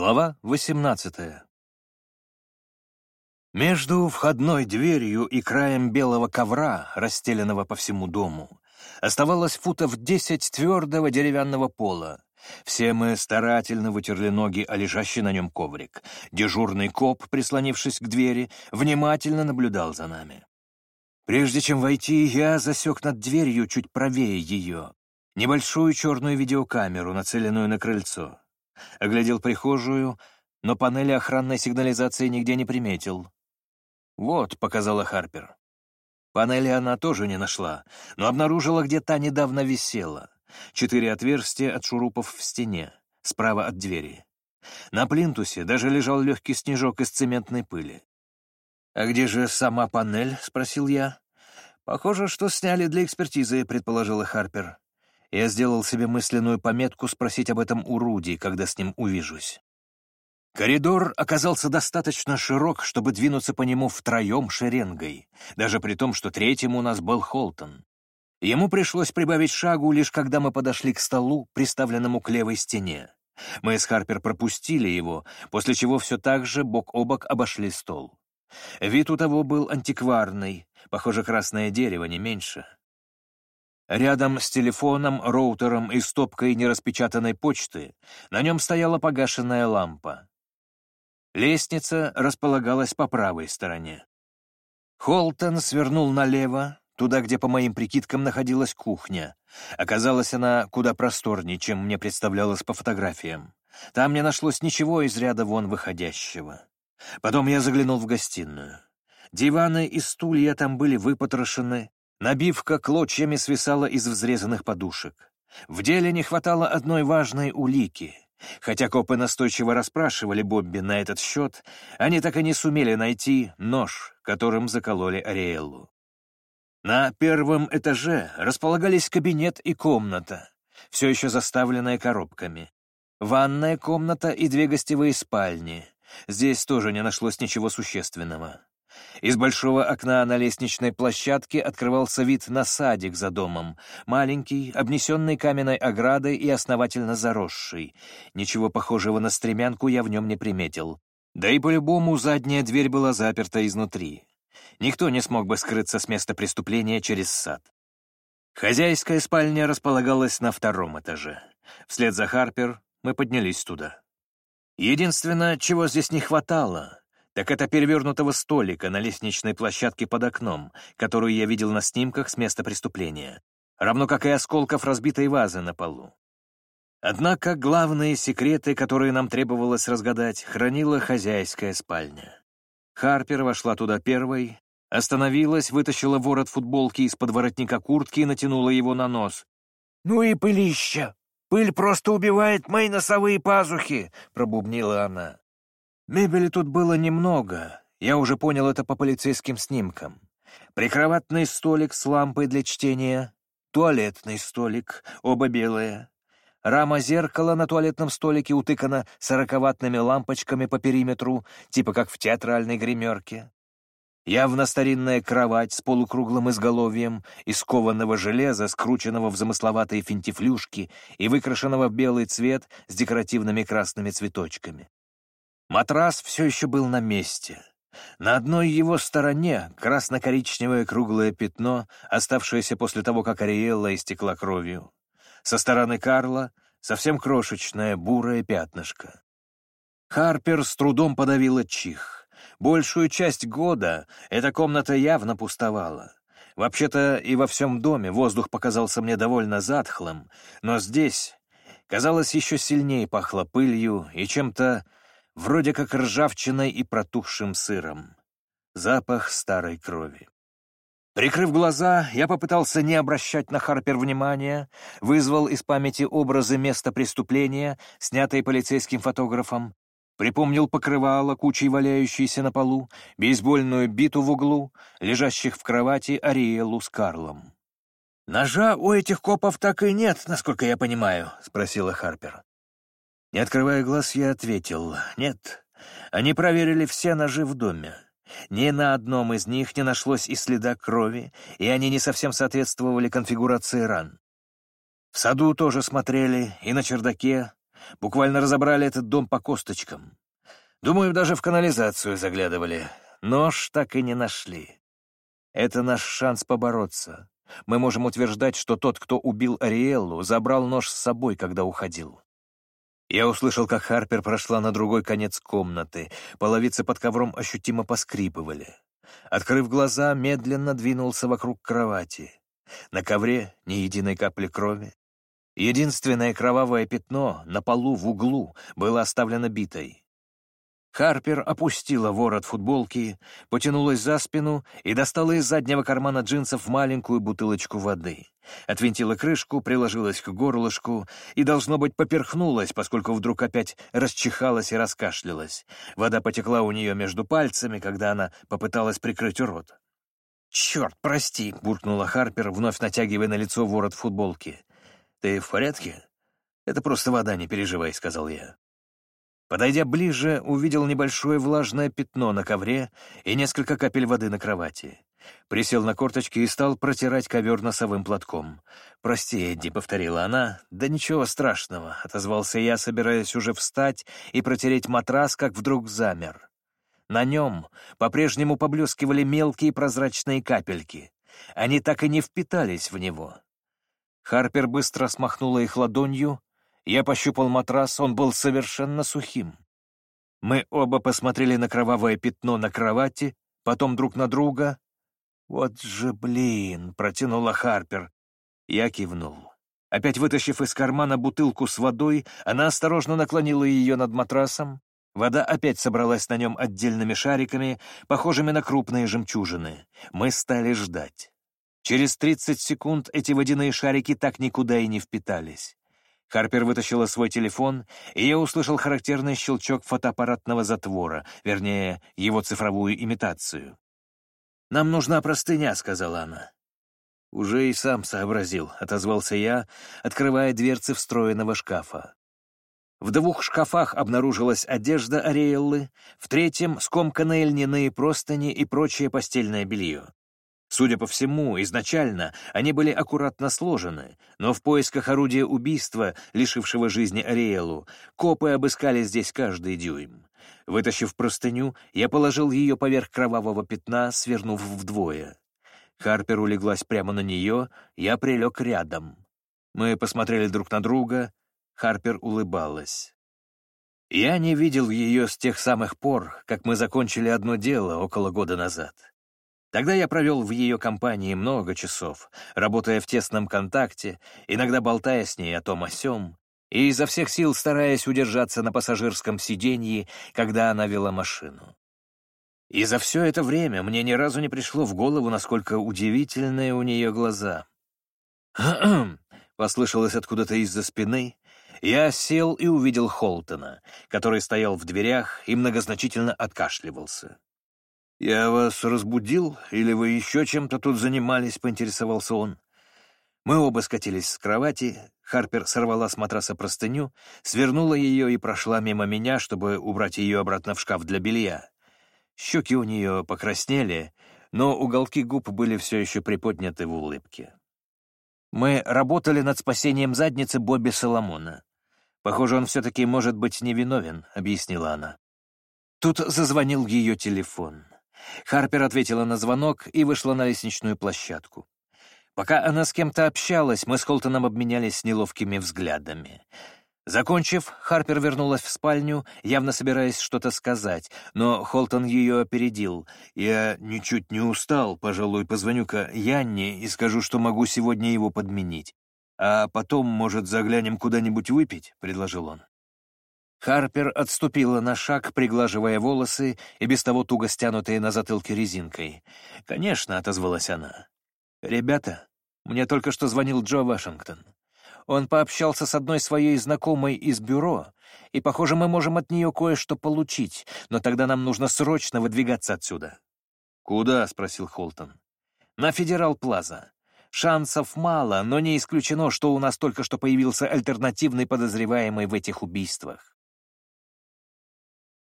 Глава 18 Между входной дверью и краем белого ковра, расстеленного по всему дому, оставалось футов десять твердого деревянного пола. Все мы старательно вытерли ноги о лежащий на нем коврик. Дежурный коп, прислонившись к двери, внимательно наблюдал за нами. Прежде чем войти, я засек над дверью чуть правее ее небольшую черную видеокамеру, нацеленную на крыльцо. Оглядел прихожую, но панели охранной сигнализации нигде не приметил. «Вот», — показала Харпер. Панели она тоже не нашла, но обнаружила, где та недавно висела. Четыре отверстия от шурупов в стене, справа от двери. На плинтусе даже лежал легкий снежок из цементной пыли. «А где же сама панель?» — спросил я. «Похоже, что сняли для экспертизы», — предположила Харпер. Я сделал себе мысленную пометку спросить об этом у Руди, когда с ним увижусь. Коридор оказался достаточно широк, чтобы двинуться по нему втроем шеренгой, даже при том, что третьим у нас был Холтон. Ему пришлось прибавить шагу, лишь когда мы подошли к столу, приставленному к левой стене. Мы с Харпер пропустили его, после чего все так же бок о бок обошли стол. Вид у того был антикварный, похоже, красное дерево, не меньше. Рядом с телефоном, роутером и стопкой нераспечатанной почты на нем стояла погашенная лампа. Лестница располагалась по правой стороне. Холтон свернул налево, туда, где, по моим прикидкам, находилась кухня. Оказалось, она куда просторнее, чем мне представлялось по фотографиям. Там не нашлось ничего из ряда вон выходящего. Потом я заглянул в гостиную. Диваны и стулья там были выпотрошены, Набивка клочьями свисала из взрезанных подушек. В деле не хватало одной важной улики. Хотя копы настойчиво расспрашивали Бобби на этот счет, они так и не сумели найти нож, которым закололи Ариэллу. На первом этаже располагались кабинет и комната, все еще заставленная коробками. Ванная комната и две гостевые спальни. Здесь тоже не нашлось ничего существенного. Из большого окна на лестничной площадке открывался вид на садик за домом, маленький, обнесенный каменной оградой и основательно заросший. Ничего похожего на стремянку я в нем не приметил. Да и по-любому задняя дверь была заперта изнутри. Никто не смог бы скрыться с места преступления через сад. Хозяйская спальня располагалась на втором этаже. Вслед за Харпер мы поднялись туда. Единственное, чего здесь не хватало — так это перевернутого столика на лестничной площадке под окном, которую я видел на снимках с места преступления, равно как и осколков разбитой вазы на полу. Однако главные секреты, которые нам требовалось разгадать, хранила хозяйская спальня. Харпер вошла туда первой, остановилась, вытащила ворот футболки из-под воротника куртки и натянула его на нос. «Ну и пылища! Пыль просто убивает мои носовые пазухи!» — пробубнила она. Мебели тут было немного, я уже понял это по полицейским снимкам. Прикроватный столик с лампой для чтения, туалетный столик, оба белые. Рама зеркала на туалетном столике утыкана сороковатными лампочками по периметру, типа как в театральной гримерке. Явно старинная кровать с полукруглым изголовьем из кованого железа, скрученного в замысловатые финтифлюшки и выкрашенного в белый цвет с декоративными красными цветочками. Матрас все еще был на месте. На одной его стороне красно-коричневое круглое пятно, оставшееся после того, как Ариэлла истекла кровью. Со стороны Карла совсем крошечное бурое пятнышко. Харпер с трудом подавила чих. Большую часть года эта комната явно пустовала. Вообще-то и во всем доме воздух показался мне довольно затхлым, но здесь, казалось, еще сильнее пахло пылью и чем-то вроде как ржавчиной и протухшим сыром. Запах старой крови. Прикрыв глаза, я попытался не обращать на Харпер внимания, вызвал из памяти образы места преступления, снятые полицейским фотографом, припомнил покрывало, кучей валяющейся на полу, бейсбольную биту в углу, лежащих в кровати Ариэлу с Карлом. «Ножа у этих копов так и нет, насколько я понимаю», — спросила Харпер. Не открывая глаз, я ответил «нет». Они проверили все ножи в доме. Ни на одном из них не нашлось и следа крови, и они не совсем соответствовали конфигурации ран. В саду тоже смотрели, и на чердаке, Буквально разобрали этот дом по косточкам. Думаю, даже в канализацию заглядывали. Нож так и не нашли. Это наш шанс побороться. Мы можем утверждать, что тот, кто убил Ариэллу, забрал нож с собой, когда уходил. Я услышал, как Харпер прошла на другой конец комнаты. Половицы под ковром ощутимо поскрипывали. Открыв глаза, медленно двинулся вокруг кровати. На ковре ни единой капли крови. Единственное кровавое пятно на полу в углу было оставлено битой. Харпер опустила ворот футболки, потянулась за спину и достала из заднего кармана джинсов маленькую бутылочку воды. Отвинтила крышку, приложилась к горлышку и, должно быть, поперхнулась, поскольку вдруг опять расчихалась и раскашлялась. Вода потекла у нее между пальцами, когда она попыталась прикрыть рот. «Черт, прости!» — буркнула Харпер, вновь натягивая на лицо ворот футболки. «Ты в порядке?» «Это просто вода, не переживай», — сказал я. Подойдя ближе, увидел небольшое влажное пятно на ковре и несколько капель воды на кровати. Присел на корточки и стал протирать ковер носовым платком. «Прости, Эдди», — повторила она. «Да ничего страшного», — отозвался я, собираясь уже встать и протереть матрас, как вдруг замер. На нем по-прежнему поблескивали мелкие прозрачные капельки. Они так и не впитались в него. Харпер быстро смахнула их ладонью, я пощупал матрас, он был совершенно сухим. Мы оба посмотрели на кровавое пятно на кровати, потом друг на друга. «Вот же блин!» — протянула Харпер. Я кивнул. Опять вытащив из кармана бутылку с водой, она осторожно наклонила ее над матрасом. Вода опять собралась на нем отдельными шариками, похожими на крупные жемчужины. Мы стали ждать. Через 30 секунд эти водяные шарики так никуда и не впитались. Харпер вытащила свой телефон, и я услышал характерный щелчок фотоаппаратного затвора, вернее, его цифровую имитацию. «Нам нужна простыня», — сказала она. «Уже и сам сообразил», — отозвался я, открывая дверцы встроенного шкафа. В двух шкафах обнаружилась одежда Ариэллы, в третьем — скомканные льняные простыни и прочее постельное белье. Судя по всему, изначально они были аккуратно сложены, но в поисках орудия убийства, лишившего жизни Ариэлу, копы обыскали здесь каждый дюйм. Вытащив простыню, я положил ее поверх кровавого пятна, свернув вдвое. Харпер улеглась прямо на нее, я прилег рядом. Мы посмотрели друг на друга, Харпер улыбалась. Я не видел ее с тех самых пор, как мы закончили одно дело около года назад. Тогда я провел в ее компании много часов, работая в тесном контакте, иногда болтая с ней о том о сём, и изо всех сил стараясь удержаться на пассажирском сиденье, когда она вела машину. И за все это время мне ни разу не пришло в голову, насколько удивительные у нее глаза. послышалось откуда-то из-за спины. Я сел и увидел Холтона, который стоял в дверях и многозначительно откашливался. «Я вас разбудил, или вы еще чем-то тут занимались?» — поинтересовался он. Мы оба скатились с кровати, Харпер сорвала с матраса простыню, свернула ее и прошла мимо меня, чтобы убрать ее обратно в шкаф для белья. Щеки у нее покраснели, но уголки губ были все еще приподняты в улыбке. Мы работали над спасением задницы Бобби Соломона. Похоже, он все-таки может быть невиновен, — объяснила она. Тут зазвонил ее телефон. Харпер ответила на звонок и вышла на лестничную площадку. Пока она с кем-то общалась, мы с Холтоном обменялись неловкими взглядами. Закончив, Харпер вернулась в спальню, явно собираясь что-то сказать, но Холтон ее опередил. «Я ничуть не устал, пожалуй, позвоню-ка Янне и скажу, что могу сегодня его подменить. А потом, может, заглянем куда-нибудь выпить?» — предложил он. Харпер отступила на шаг, приглаживая волосы и без того туго стянутые на затылке резинкой. «Конечно», — отозвалась она. «Ребята, мне только что звонил Джо Вашингтон. Он пообщался с одной своей знакомой из бюро, и, похоже, мы можем от нее кое-что получить, но тогда нам нужно срочно выдвигаться отсюда». «Куда?» — спросил Холтон. «На Федерал Плаза. Шансов мало, но не исключено, что у нас только что появился альтернативный подозреваемый в этих убийствах.